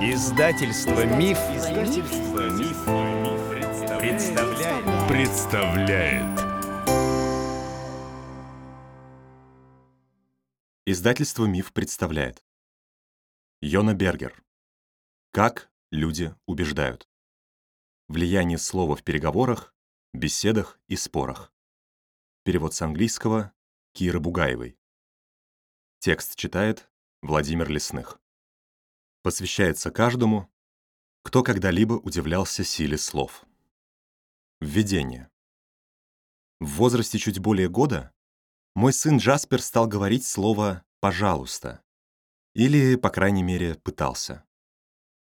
Издательство Миф, Издательство Миф, представляет. представляет. Издательство Миф представляет. Йона Бергер. Как люди убеждают. Влияние слова в переговорах, беседах и спорах. Перевод с английского Киры Бугаевой. Текст читает Владимир Лесных. Посвящается каждому, кто когда-либо удивлялся силе слов. Введение. В возрасте чуть более года мой сын Джаспер стал говорить слово «пожалуйста». Или, по крайней мере, пытался.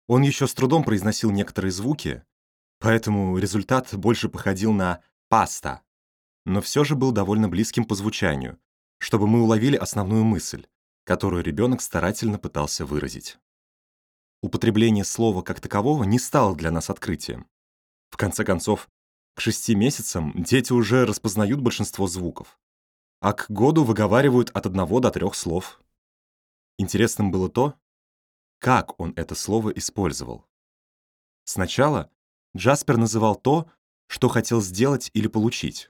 Он еще с трудом произносил некоторые звуки, поэтому результат больше походил на «паста», но все же был довольно близким по звучанию, чтобы мы уловили основную мысль, которую ребенок старательно пытался выразить. Употребление слова как такового не стало для нас открытием. В конце концов, к шести месяцам дети уже распознают большинство звуков, а к году выговаривают от одного до трех слов. Интересным было то, как он это слово использовал. Сначала Джаспер называл то, что хотел сделать или получить.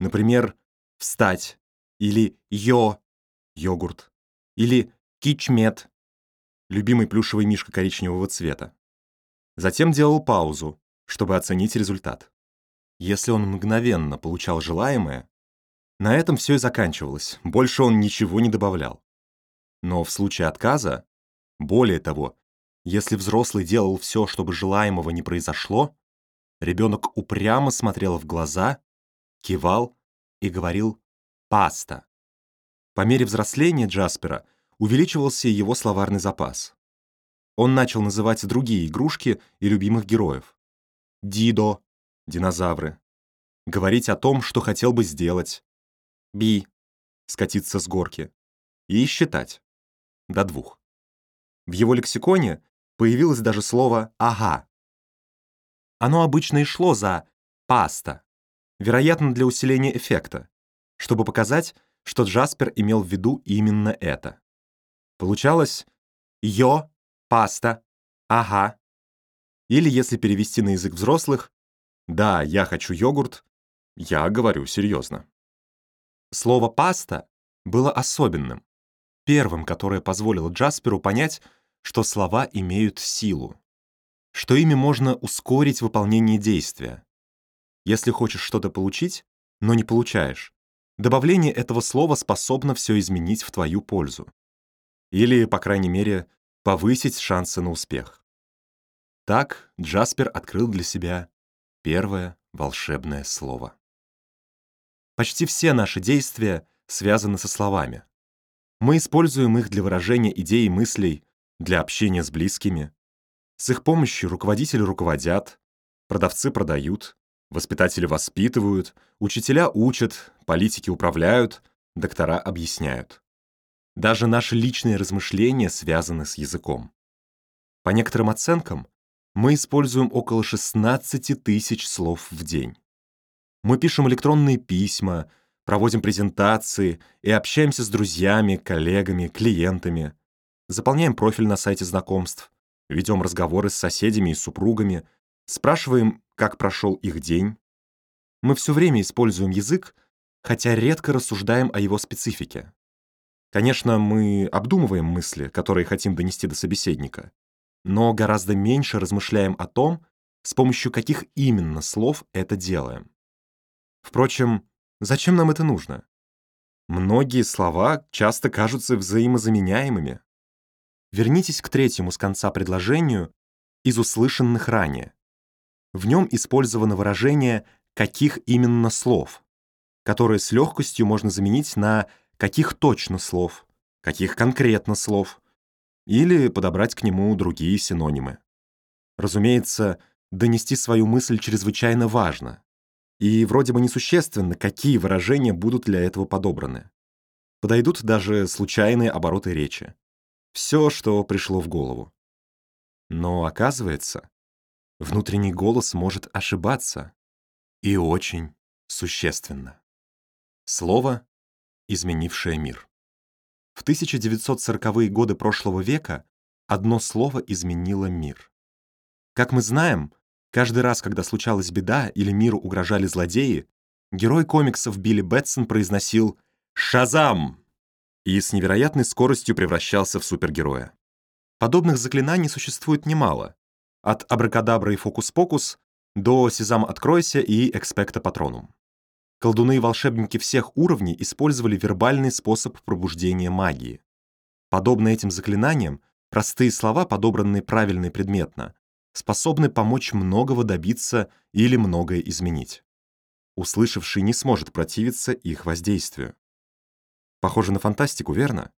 Например, «встать» или «йо» — йогурт, или «кичмет» — любимый плюшевый мишка коричневого цвета. Затем делал паузу, чтобы оценить результат. Если он мгновенно получал желаемое, на этом все и заканчивалось, больше он ничего не добавлял. Но в случае отказа, более того, если взрослый делал все, чтобы желаемого не произошло, ребенок упрямо смотрел в глаза кивал и говорил «паста». По мере взросления Джаспера увеличивался его словарный запас. Он начал называть другие игрушки и любимых героев. Дидо — динозавры. Говорить о том, что хотел бы сделать. Би — скатиться с горки. И считать. До двух. В его лексиконе появилось даже слово «ага». Оно обычно и шло за «паста», вероятно, для усиления эффекта, чтобы показать, что Джаспер имел в виду именно это. Получалось «йо», «паста», «ага». Или, если перевести на язык взрослых, «да, я хочу йогурт», я говорю серьезно. Слово «паста» было особенным, первым, которое позволило Джасперу понять, что слова имеют силу, что ими можно ускорить выполнение действия, если хочешь что-то получить, но не получаешь, добавление этого слова способно все изменить в твою пользу. Или, по крайней мере, повысить шансы на успех. Так Джаспер открыл для себя первое волшебное слово. Почти все наши действия связаны со словами. Мы используем их для выражения идей и мыслей, для общения с близкими. С их помощью руководители руководят, продавцы продают, Воспитатели воспитывают, учителя учат, политики управляют, доктора объясняют. Даже наши личные размышления связаны с языком. По некоторым оценкам, мы используем около 16 тысяч слов в день. Мы пишем электронные письма, проводим презентации и общаемся с друзьями, коллегами, клиентами, заполняем профиль на сайте знакомств, ведем разговоры с соседями и супругами, спрашиваем как прошел их день. Мы все время используем язык, хотя редко рассуждаем о его специфике. Конечно, мы обдумываем мысли, которые хотим донести до собеседника, но гораздо меньше размышляем о том, с помощью каких именно слов это делаем. Впрочем, зачем нам это нужно? Многие слова часто кажутся взаимозаменяемыми. Вернитесь к третьему с конца предложению из услышанных ранее. В нем использовано выражение «каких именно слов», которое с легкостью можно заменить на «каких точно слов», «каких конкретно слов» или подобрать к нему другие синонимы. Разумеется, донести свою мысль чрезвычайно важно, и вроде бы несущественно, какие выражения будут для этого подобраны. Подойдут даже случайные обороты речи. Все, что пришло в голову. Но оказывается, внутренний голос может ошибаться. И очень существенно. Слово, изменившее мир. В 1940-е годы прошлого века одно слово изменило мир. Как мы знаем, каждый раз, когда случалась беда или миру угрожали злодеи, герой комиксов Билли Бэтсон произносил «Шазам!» и с невероятной скоростью превращался в супергероя. Подобных заклинаний существует немало, от абракадабра и фокус-покус до «Сезам, откройся» и «Экспекта патронум». Колдуны и волшебники всех уровней использовали вербальный способ пробуждения магии. Подобно этим заклинаниям, простые слова, подобранные правильно и предметно, способны помочь многого добиться или многое изменить. Услышавший не сможет противиться их воздействию. Похоже на фантастику, верно?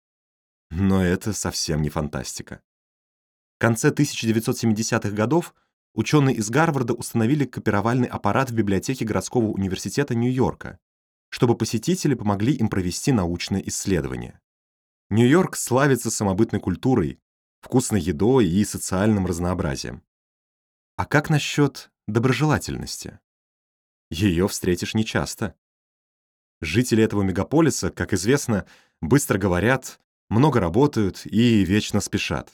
Но это совсем не фантастика. В конце 1970-х годов ученые из Гарварда установили копировальный аппарат в библиотеке городского университета Нью-Йорка, чтобы посетители помогли им провести научное исследование. Нью-Йорк славится самобытной культурой, вкусной едой и социальным разнообразием. А как насчет доброжелательности? Ее встретишь нечасто. Жители этого мегаполиса, как известно, быстро говорят, много работают и вечно спешат.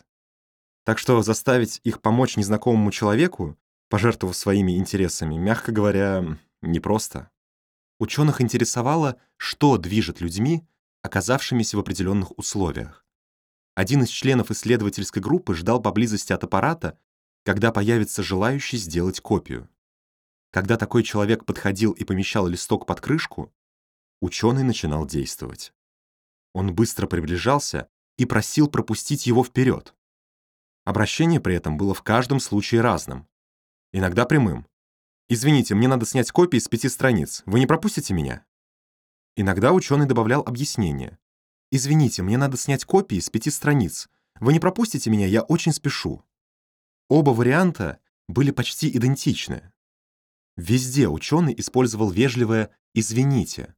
Так что заставить их помочь незнакомому человеку, пожертвовав своими интересами, мягко говоря, непросто. Ученых интересовало, что движет людьми, оказавшимися в определенных условиях. Один из членов исследовательской группы ждал поблизости от аппарата, когда появится желающий сделать копию. Когда такой человек подходил и помещал листок под крышку, ученый начинал действовать. Он быстро приближался и просил пропустить его вперед. Обращение при этом было в каждом случае разным. Иногда прямым. «Извините, мне надо снять копии с пяти страниц. Вы не пропустите меня?» Иногда ученый добавлял объяснение. «Извините, мне надо снять копии с пяти страниц. Вы не пропустите меня, я очень спешу». Оба варианта были почти идентичны. Везде ученый использовал вежливое «извините»,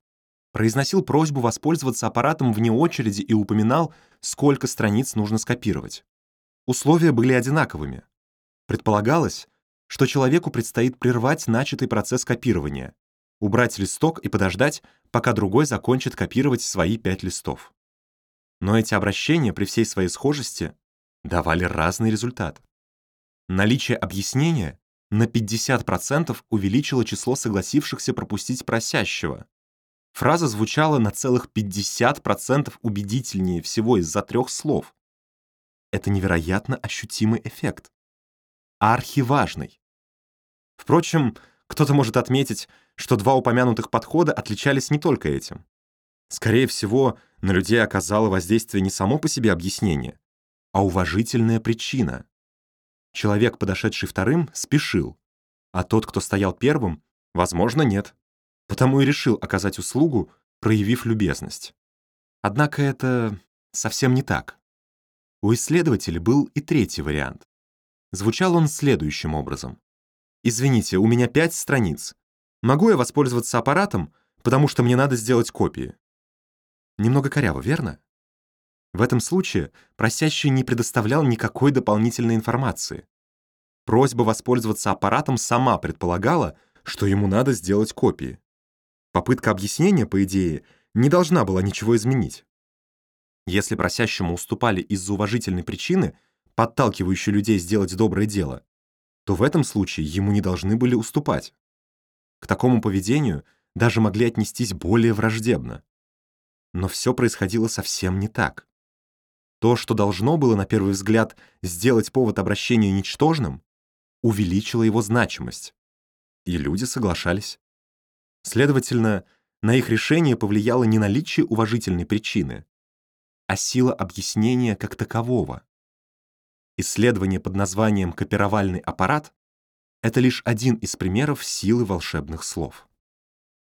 произносил просьбу воспользоваться аппаратом вне очереди и упоминал, сколько страниц нужно скопировать. Условия были одинаковыми. Предполагалось, что человеку предстоит прервать начатый процесс копирования, убрать листок и подождать, пока другой закончит копировать свои пять листов. Но эти обращения при всей своей схожести давали разный результат. Наличие объяснения на 50% увеличило число согласившихся пропустить просящего. Фраза звучала на целых 50% убедительнее всего из-за трех слов. Это невероятно ощутимый эффект. Архиважный. Впрочем, кто-то может отметить, что два упомянутых подхода отличались не только этим. Скорее всего, на людей оказало воздействие не само по себе объяснение, а уважительная причина. Человек, подошедший вторым, спешил, а тот, кто стоял первым, возможно, нет. Потому и решил оказать услугу, проявив любезность. Однако это совсем не так. У исследователя был и третий вариант. Звучал он следующим образом. «Извините, у меня пять страниц. Могу я воспользоваться аппаратом, потому что мне надо сделать копии?» Немного коряво, верно? В этом случае просящий не предоставлял никакой дополнительной информации. Просьба воспользоваться аппаратом сама предполагала, что ему надо сделать копии. Попытка объяснения, по идее, не должна была ничего изменить. Если просящему уступали из-за уважительной причины, подталкивающей людей сделать доброе дело, то в этом случае ему не должны были уступать. К такому поведению даже могли отнестись более враждебно. Но все происходило совсем не так. То, что должно было, на первый взгляд, сделать повод обращения ничтожным, увеличило его значимость. И люди соглашались. Следовательно, на их решение повлияло не наличие уважительной причины, а сила объяснения как такового. Исследование под названием «копировальный аппарат» — это лишь один из примеров силы волшебных слов.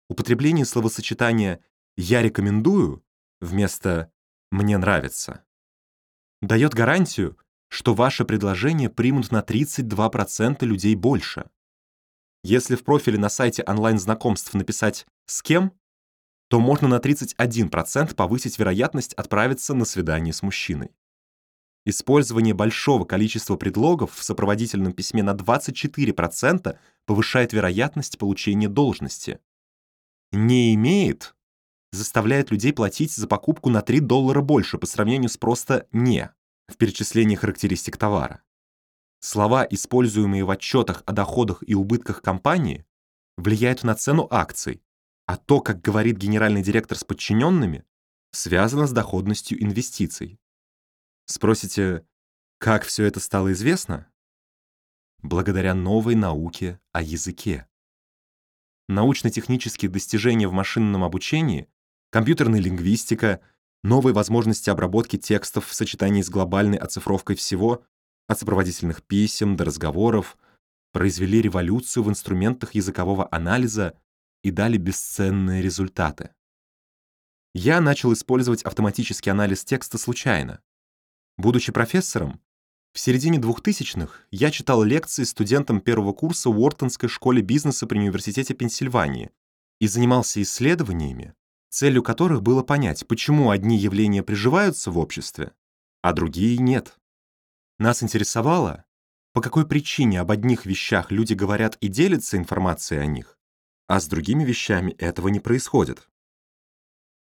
Употребление словосочетания «я рекомендую» вместо «мне нравится» дает гарантию, что ваше предложение примут на 32% людей больше. Если в профиле на сайте онлайн-знакомств написать «с кем», то можно на 31% повысить вероятность отправиться на свидание с мужчиной. Использование большого количества предлогов в сопроводительном письме на 24% повышает вероятность получения должности. Не имеет заставляет людей платить за покупку на 3 доллара больше по сравнению с просто «не». в перечислении характеристик товара. Слова, используемые в отчетах о доходах и убытках компании, влияют на цену акций, а то, как говорит генеральный директор с подчиненными, связано с доходностью инвестиций. Спросите, как все это стало известно? Благодаря новой науке о языке. Научно-технические достижения в машинном обучении, компьютерная лингвистика, новые возможности обработки текстов в сочетании с глобальной оцифровкой всего, от сопроводительных писем до разговоров, произвели революцию в инструментах языкового анализа и дали бесценные результаты. Я начал использовать автоматический анализ текста случайно. Будучи профессором, в середине 2000-х я читал лекции студентам первого курса в Уортонской школе бизнеса при Университете Пенсильвании и занимался исследованиями, целью которых было понять, почему одни явления приживаются в обществе, а другие нет. Нас интересовало, по какой причине об одних вещах люди говорят и делятся информацией о них, а с другими вещами этого не происходит.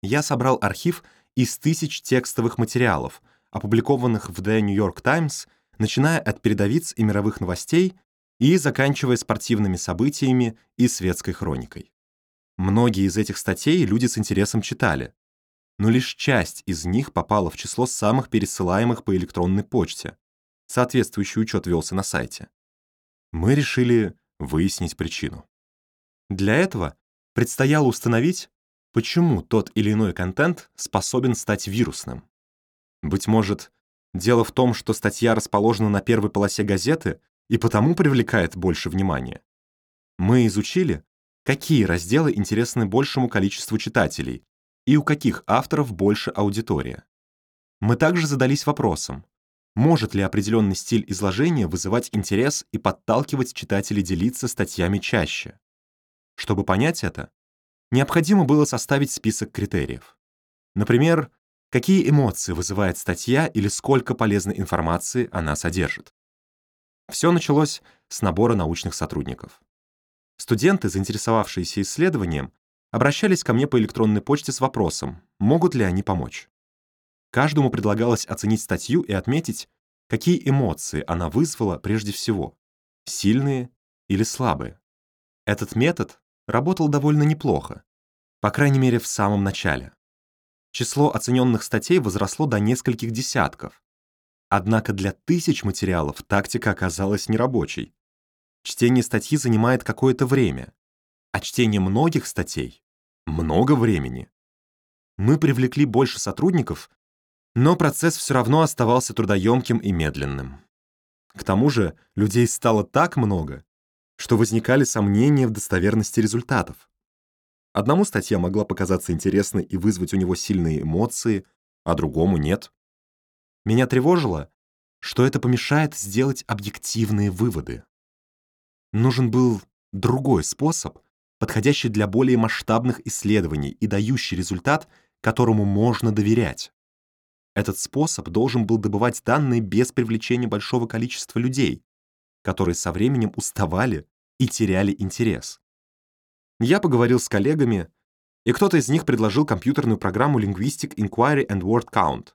Я собрал архив из тысяч текстовых материалов, опубликованных в The New York Times, начиная от передовиц и мировых новостей и заканчивая спортивными событиями и светской хроникой. Многие из этих статей люди с интересом читали, но лишь часть из них попала в число самых пересылаемых по электронной почте. Соответствующий учет велся на сайте. Мы решили выяснить причину. Для этого предстояло установить, почему тот или иной контент способен стать вирусным. Быть может, дело в том, что статья расположена на первой полосе газеты и потому привлекает больше внимания. Мы изучили, какие разделы интересны большему количеству читателей и у каких авторов больше аудитория. Мы также задались вопросом, может ли определенный стиль изложения вызывать интерес и подталкивать читателей делиться статьями чаще. Чтобы понять это, необходимо было составить список критериев. Например, какие эмоции вызывает статья или сколько полезной информации она содержит. Все началось с набора научных сотрудников. Студенты, заинтересовавшиеся исследованием, обращались ко мне по электронной почте с вопросом, могут ли они помочь. Каждому предлагалось оценить статью и отметить, какие эмоции она вызвала прежде всего, сильные или слабые. Этот метод работал довольно неплохо, по крайней мере в самом начале. Число оцененных статей возросло до нескольких десятков. Однако для тысяч материалов тактика оказалась нерабочей. Чтение статьи занимает какое-то время, а чтение многих статей — много времени. Мы привлекли больше сотрудников, но процесс все равно оставался трудоемким и медленным. К тому же людей стало так много, что возникали сомнения в достоверности результатов. Одному статья могла показаться интересной и вызвать у него сильные эмоции, а другому нет. Меня тревожило, что это помешает сделать объективные выводы. Нужен был другой способ, подходящий для более масштабных исследований и дающий результат, которому можно доверять. Этот способ должен был добывать данные без привлечения большого количества людей, которые со временем уставали и теряли интерес. Я поговорил с коллегами, и кто-то из них предложил компьютерную программу Linguistic Inquiry and Word Count,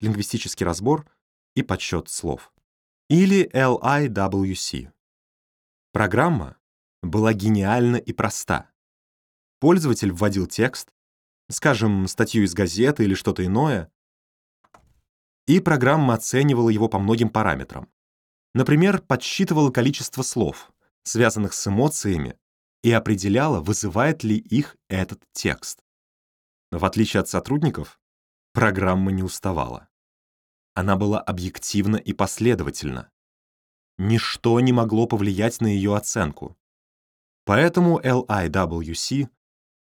лингвистический разбор и подсчет слов, или LIWC. Программа была гениальна и проста. Пользователь вводил текст, скажем, статью из газеты или что-то иное, и программа оценивала его по многим параметрам. Например, подсчитывала количество слов, связанных с эмоциями, и определяла, вызывает ли их этот текст. В отличие от сотрудников, программа не уставала. Она была объективна и последовательна. Ничто не могло повлиять на ее оценку. Поэтому LIWC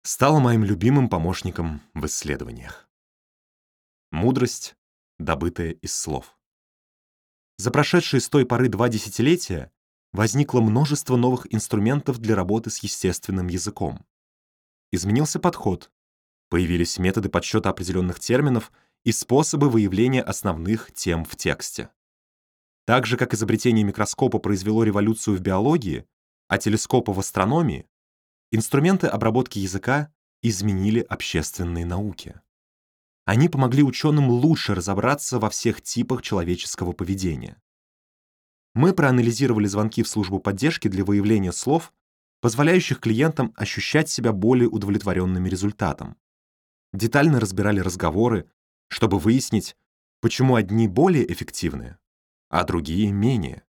стала моим любимым помощником в исследованиях. Мудрость, добытая из слов. За прошедшие с той поры два десятилетия возникло множество новых инструментов для работы с естественным языком. Изменился подход, появились методы подсчета определенных терминов и способы выявления основных тем в тексте. Так же, как изобретение микроскопа произвело революцию в биологии, а телескопа в астрономии, инструменты обработки языка изменили общественные науки. Они помогли ученым лучше разобраться во всех типах человеческого поведения. Мы проанализировали звонки в службу поддержки для выявления слов, позволяющих клиентам ощущать себя более удовлетворенными результатом. Детально разбирали разговоры, чтобы выяснить, почему одни более эффективны, а другие менее.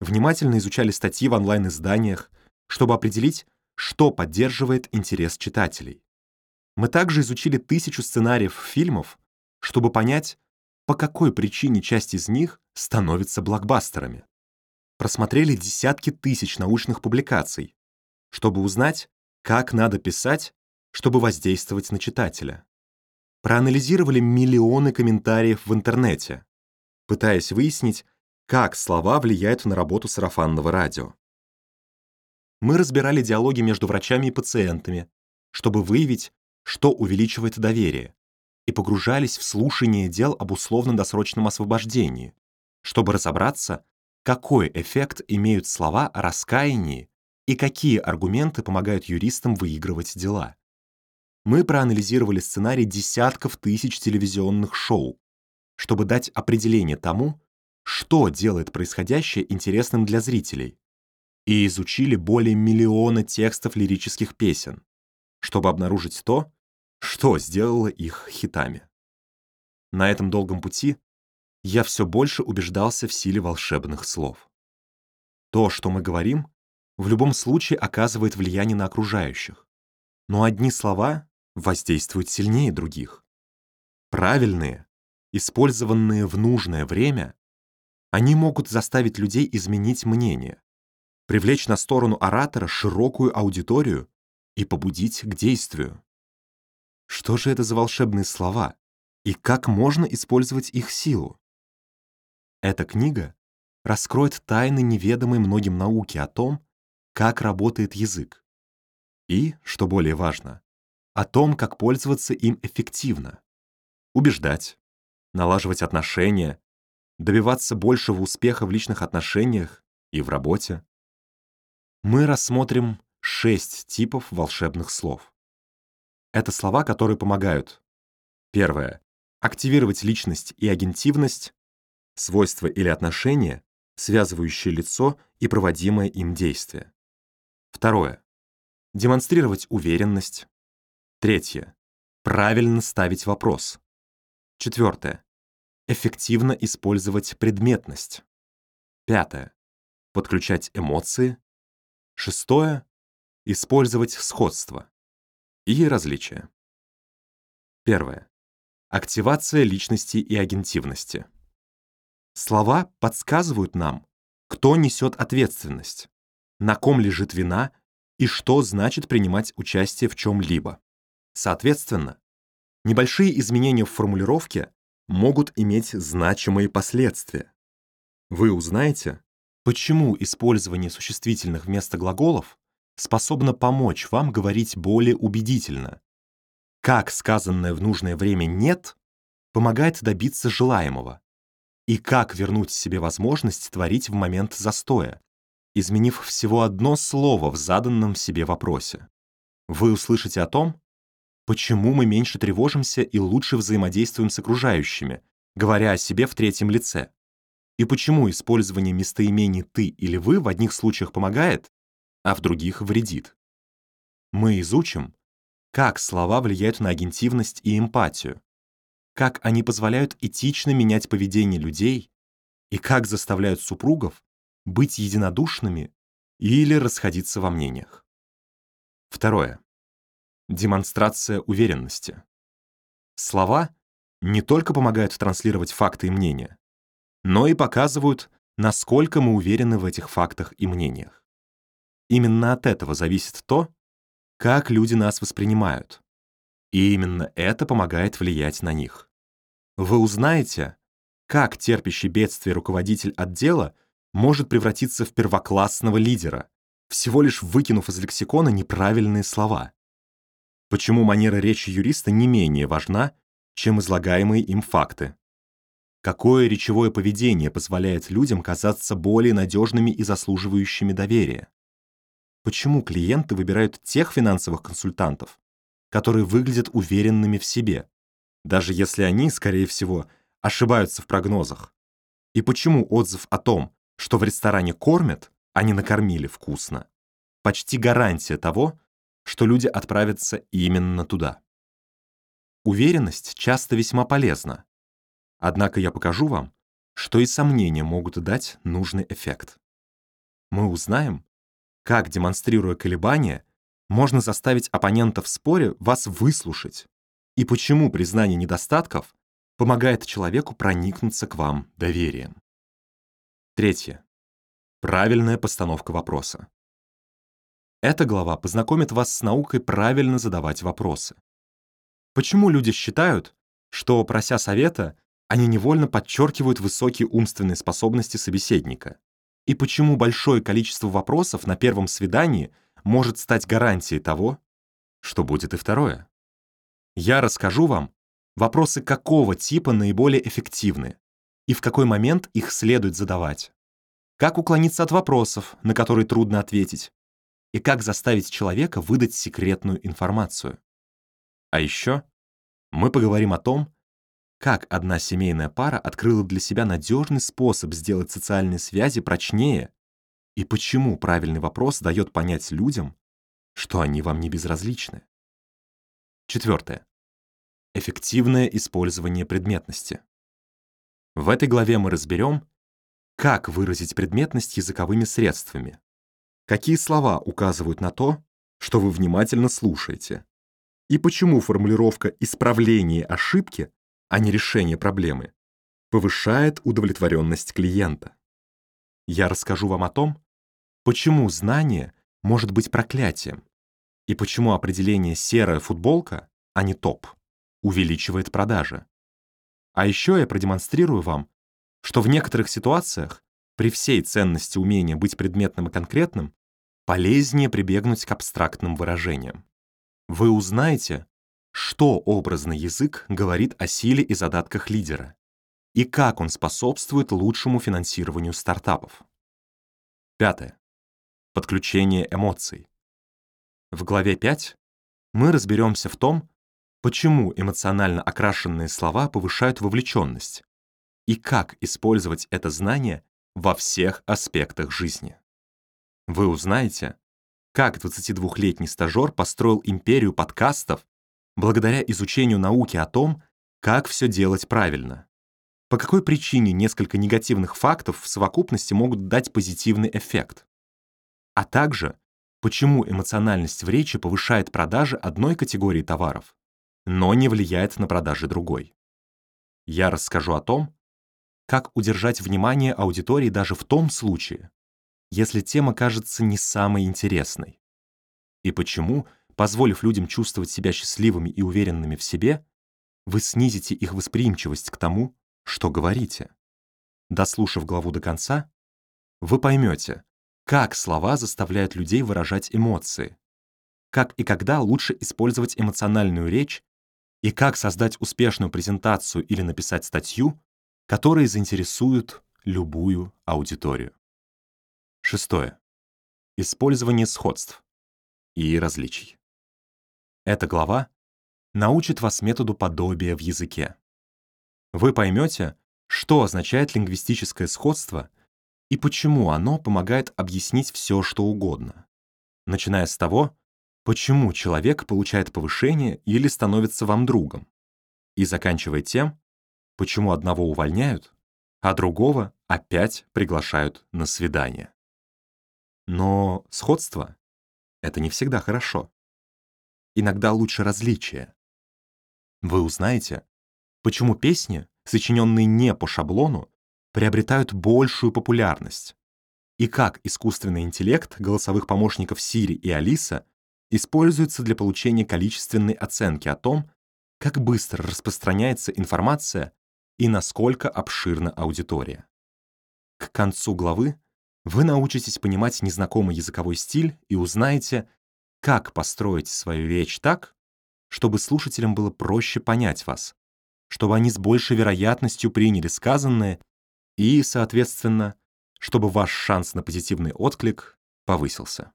Внимательно изучали статьи в онлайн-изданиях, чтобы определить, что поддерживает интерес читателей. Мы также изучили тысячу сценариев фильмов, чтобы понять, по какой причине часть из них становится блокбастерами. Просмотрели десятки тысяч научных публикаций, чтобы узнать, как надо писать, чтобы воздействовать на читателя. Проанализировали миллионы комментариев в интернете, пытаясь выяснить, как слова влияют на работу сарафанного радио. Мы разбирали диалоги между врачами и пациентами, чтобы выявить, что увеличивает доверие, и погружались в слушание дел об условно-досрочном освобождении, чтобы разобраться, какой эффект имеют слова о раскаянии и какие аргументы помогают юристам выигрывать дела. Мы проанализировали сценарий десятков тысяч телевизионных шоу, чтобы дать определение тому, что делает происходящее интересным для зрителей, и изучили более миллиона текстов лирических песен, чтобы обнаружить то, что сделало их хитами. На этом долгом пути я все больше убеждался в силе волшебных слов. То, что мы говорим, в любом случае оказывает влияние на окружающих, но одни слова воздействуют сильнее других. Правильные, использованные в нужное время, они могут заставить людей изменить мнение, привлечь на сторону оратора широкую аудиторию и побудить к действию. Что же это за волшебные слова и как можно использовать их силу? Эта книга раскроет тайны неведомой многим науки о том, как работает язык. И, что более важно, о том, как пользоваться им эффективно. Убеждать, налаживать отношения, добиваться большего успеха в личных отношениях и в работе. Мы рассмотрим шесть типов волшебных слов. Это слова, которые помогают. Первое. Активировать личность и агентивность, свойства или отношения, связывающие лицо и проводимое им действие. Второе. Демонстрировать уверенность. Третье. Правильно ставить вопрос. Четвертое. Эффективно использовать предметность. Пятое. Подключать эмоции. Шестое. Использовать сходство и различия. Первое. Активация личности и агентивности. Слова подсказывают нам, кто несет ответственность, на ком лежит вина и что значит принимать участие в чем-либо. Соответственно, небольшие изменения в формулировке могут иметь значимые последствия. Вы узнаете, почему использование существительных вместо глаголов способна помочь вам говорить более убедительно. Как сказанное в нужное время «нет» помогает добиться желаемого. И как вернуть себе возможность творить в момент застоя, изменив всего одно слово в заданном себе вопросе. Вы услышите о том, почему мы меньше тревожимся и лучше взаимодействуем с окружающими, говоря о себе в третьем лице. И почему использование местоимений «ты» или «вы» в одних случаях помогает, а в других вредит. Мы изучим, как слова влияют на агентивность и эмпатию, как они позволяют этично менять поведение людей и как заставляют супругов быть единодушными или расходиться во мнениях. Второе. Демонстрация уверенности. Слова не только помогают транслировать факты и мнения, но и показывают, насколько мы уверены в этих фактах и мнениях. Именно от этого зависит то, как люди нас воспринимают. И именно это помогает влиять на них. Вы узнаете, как терпящий бедствие руководитель отдела может превратиться в первоклассного лидера, всего лишь выкинув из лексикона неправильные слова. Почему манера речи юриста не менее важна, чем излагаемые им факты. Какое речевое поведение позволяет людям казаться более надежными и заслуживающими доверия? Почему клиенты выбирают тех финансовых консультантов, которые выглядят уверенными в себе, даже если они, скорее всего, ошибаются в прогнозах? И почему отзыв о том, что в ресторане кормят, а не накормили вкусно, почти гарантия того, что люди отправятся именно туда? Уверенность часто весьма полезна. Однако я покажу вам, что и сомнения могут дать нужный эффект. Мы узнаем, как, демонстрируя колебания, можно заставить оппонента в споре вас выслушать, и почему признание недостатков помогает человеку проникнуться к вам доверием. Третье. Правильная постановка вопроса. Эта глава познакомит вас с наукой правильно задавать вопросы. Почему люди считают, что, прося совета, они невольно подчеркивают высокие умственные способности собеседника? И почему большое количество вопросов на первом свидании может стать гарантией того, что будет и второе? Я расскажу вам, вопросы какого типа наиболее эффективны и в какой момент их следует задавать. Как уклониться от вопросов, на которые трудно ответить, и как заставить человека выдать секретную информацию. А еще мы поговорим о том, как одна семейная пара открыла для себя надежный способ сделать социальные связи прочнее и почему правильный вопрос дает понять людям, что они вам не безразличны. Четвертое. Эффективное использование предметности. В этой главе мы разберем, как выразить предметность языковыми средствами, какие слова указывают на то, что вы внимательно слушаете, и почему формулировка «исправление ошибки», а не решение проблемы, повышает удовлетворенность клиента. Я расскажу вам о том, почему знание может быть проклятием, и почему определение «серая футболка» а не топ, увеличивает продажи. А еще я продемонстрирую вам, что в некоторых ситуациях при всей ценности умения быть предметным и конкретным полезнее прибегнуть к абстрактным выражениям. Вы узнаете, что образный язык говорит о силе и задатках лидера и как он способствует лучшему финансированию стартапов. Пятое. Подключение эмоций. В главе 5 мы разберемся в том, почему эмоционально окрашенные слова повышают вовлеченность и как использовать это знание во всех аспектах жизни. Вы узнаете, как 22-летний стажер построил империю подкастов благодаря изучению науки о том, как все делать правильно. По какой причине несколько негативных фактов в совокупности могут дать позитивный эффект. А также, почему эмоциональность в речи повышает продажи одной категории товаров, но не влияет на продажи другой. Я расскажу о том, как удержать внимание аудитории даже в том случае, если тема кажется не самой интересной. И почему, позволив людям чувствовать себя счастливыми и уверенными в себе, вы снизите их восприимчивость к тому, что говорите. Дослушав главу до конца, вы поймете, как слова заставляют людей выражать эмоции, как и когда лучше использовать эмоциональную речь и как создать успешную презентацию или написать статью, которые заинтересуют любую аудиторию. Шестое. Использование сходств и различий. Эта глава научит вас методу подобия в языке. Вы поймете, что означает лингвистическое сходство и почему оно помогает объяснить все, что угодно, начиная с того, почему человек получает повышение или становится вам другом, и заканчивая тем, почему одного увольняют, а другого опять приглашают на свидание. Но сходство — это не всегда хорошо. Иногда лучше различия. Вы узнаете, почему песни, сочиненные не по шаблону, приобретают большую популярность, и как искусственный интеллект голосовых помощников Siri и Алиса используется для получения количественной оценки о том, как быстро распространяется информация и насколько обширна аудитория. К концу главы вы научитесь понимать незнакомый языковой стиль и узнаете, как построить свою речь так, чтобы слушателям было проще понять вас, чтобы они с большей вероятностью приняли сказанное и, соответственно, чтобы ваш шанс на позитивный отклик повысился.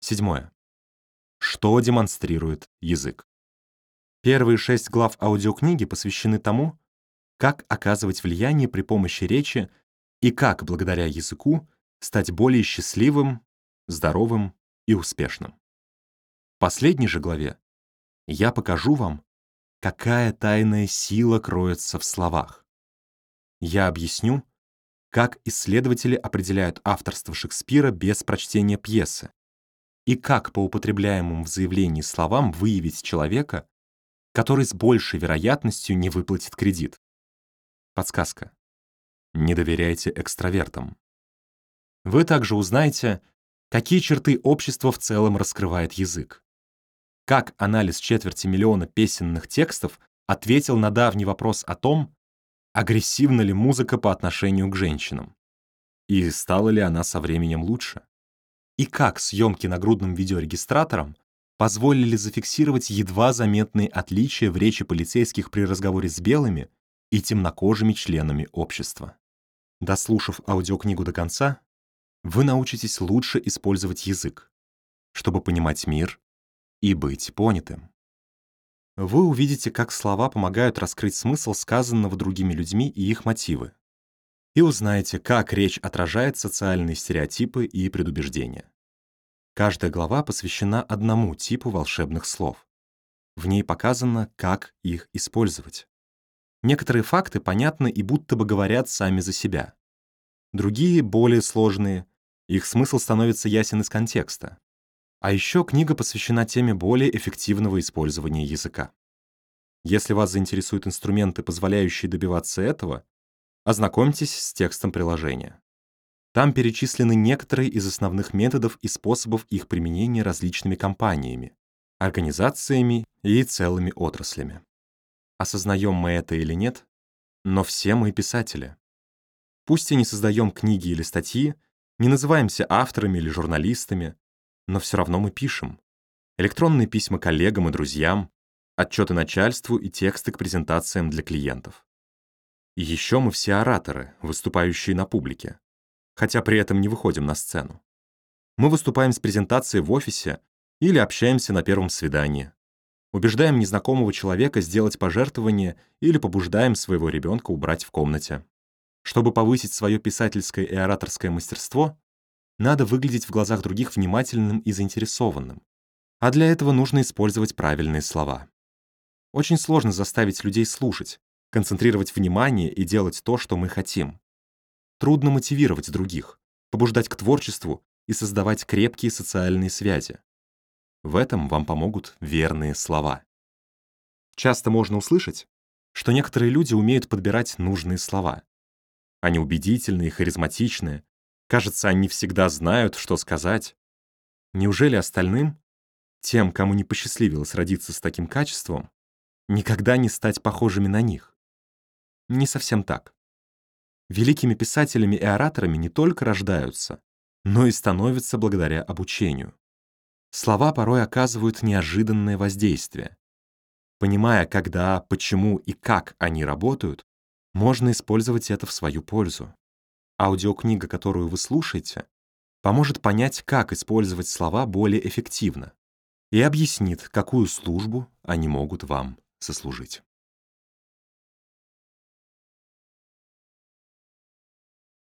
Седьмое. Что демонстрирует язык? Первые шесть глав аудиокниги посвящены тому, как оказывать влияние при помощи речи и как, благодаря языку, стать более счастливым, здоровым и успешным. В последней же главе я покажу вам, какая тайная сила кроется в словах. Я объясню, как исследователи определяют авторство Шекспира без прочтения пьесы и как по употребляемым в заявлении словам выявить человека, который с большей вероятностью не выплатит кредит. Подсказка. Не доверяйте экстравертам. Вы также узнаете, какие черты общества в целом раскрывает язык. Как анализ четверти миллиона песенных текстов ответил на давний вопрос о том, агрессивна ли музыка по отношению к женщинам, и стала ли она со временем лучше, и как съемки нагрудным видеорегистратором позволили зафиксировать едва заметные отличия в речи полицейских при разговоре с белыми и темнокожими членами общества. Дослушав аудиокнигу до конца, вы научитесь лучше использовать язык, чтобы понимать мир и быть понятым. Вы увидите, как слова помогают раскрыть смысл сказанного другими людьми и их мотивы. И узнаете, как речь отражает социальные стереотипы и предубеждения. Каждая глава посвящена одному типу волшебных слов. В ней показано, как их использовать. Некоторые факты понятны и будто бы говорят сами за себя. Другие, более сложные, их смысл становится ясен из контекста. А еще книга посвящена теме более эффективного использования языка. Если вас заинтересуют инструменты, позволяющие добиваться этого, ознакомьтесь с текстом приложения. Там перечислены некоторые из основных методов и способов их применения различными компаниями, организациями и целыми отраслями. Осознаем мы это или нет, но все мы писатели. Пусть и не создаем книги или статьи, не называемся авторами или журналистами, но все равно мы пишем. Электронные письма коллегам и друзьям, отчеты начальству и тексты к презентациям для клиентов. И еще мы все ораторы, выступающие на публике, хотя при этом не выходим на сцену. Мы выступаем с презентацией в офисе или общаемся на первом свидании. Убеждаем незнакомого человека сделать пожертвование или побуждаем своего ребенка убрать в комнате. Чтобы повысить свое писательское и ораторское мастерство, надо выглядеть в глазах других внимательным и заинтересованным. А для этого нужно использовать правильные слова. Очень сложно заставить людей слушать, концентрировать внимание и делать то, что мы хотим. Трудно мотивировать других, побуждать к творчеству и создавать крепкие социальные связи. В этом вам помогут верные слова. Часто можно услышать, что некоторые люди умеют подбирать нужные слова. Они убедительные, харизматичные, Кажется, они всегда знают, что сказать. Неужели остальным, тем, кому не посчастливилось родиться с таким качеством, никогда не стать похожими на них? Не совсем так. Великими писателями и ораторами не только рождаются, но и становятся благодаря обучению. Слова порой оказывают неожиданное воздействие. Понимая, когда, почему и как они работают, можно использовать это в свою пользу. Аудиокнига, которую вы слушаете, поможет понять, как использовать слова более эффективно и объяснит, какую службу они могут вам сослужить.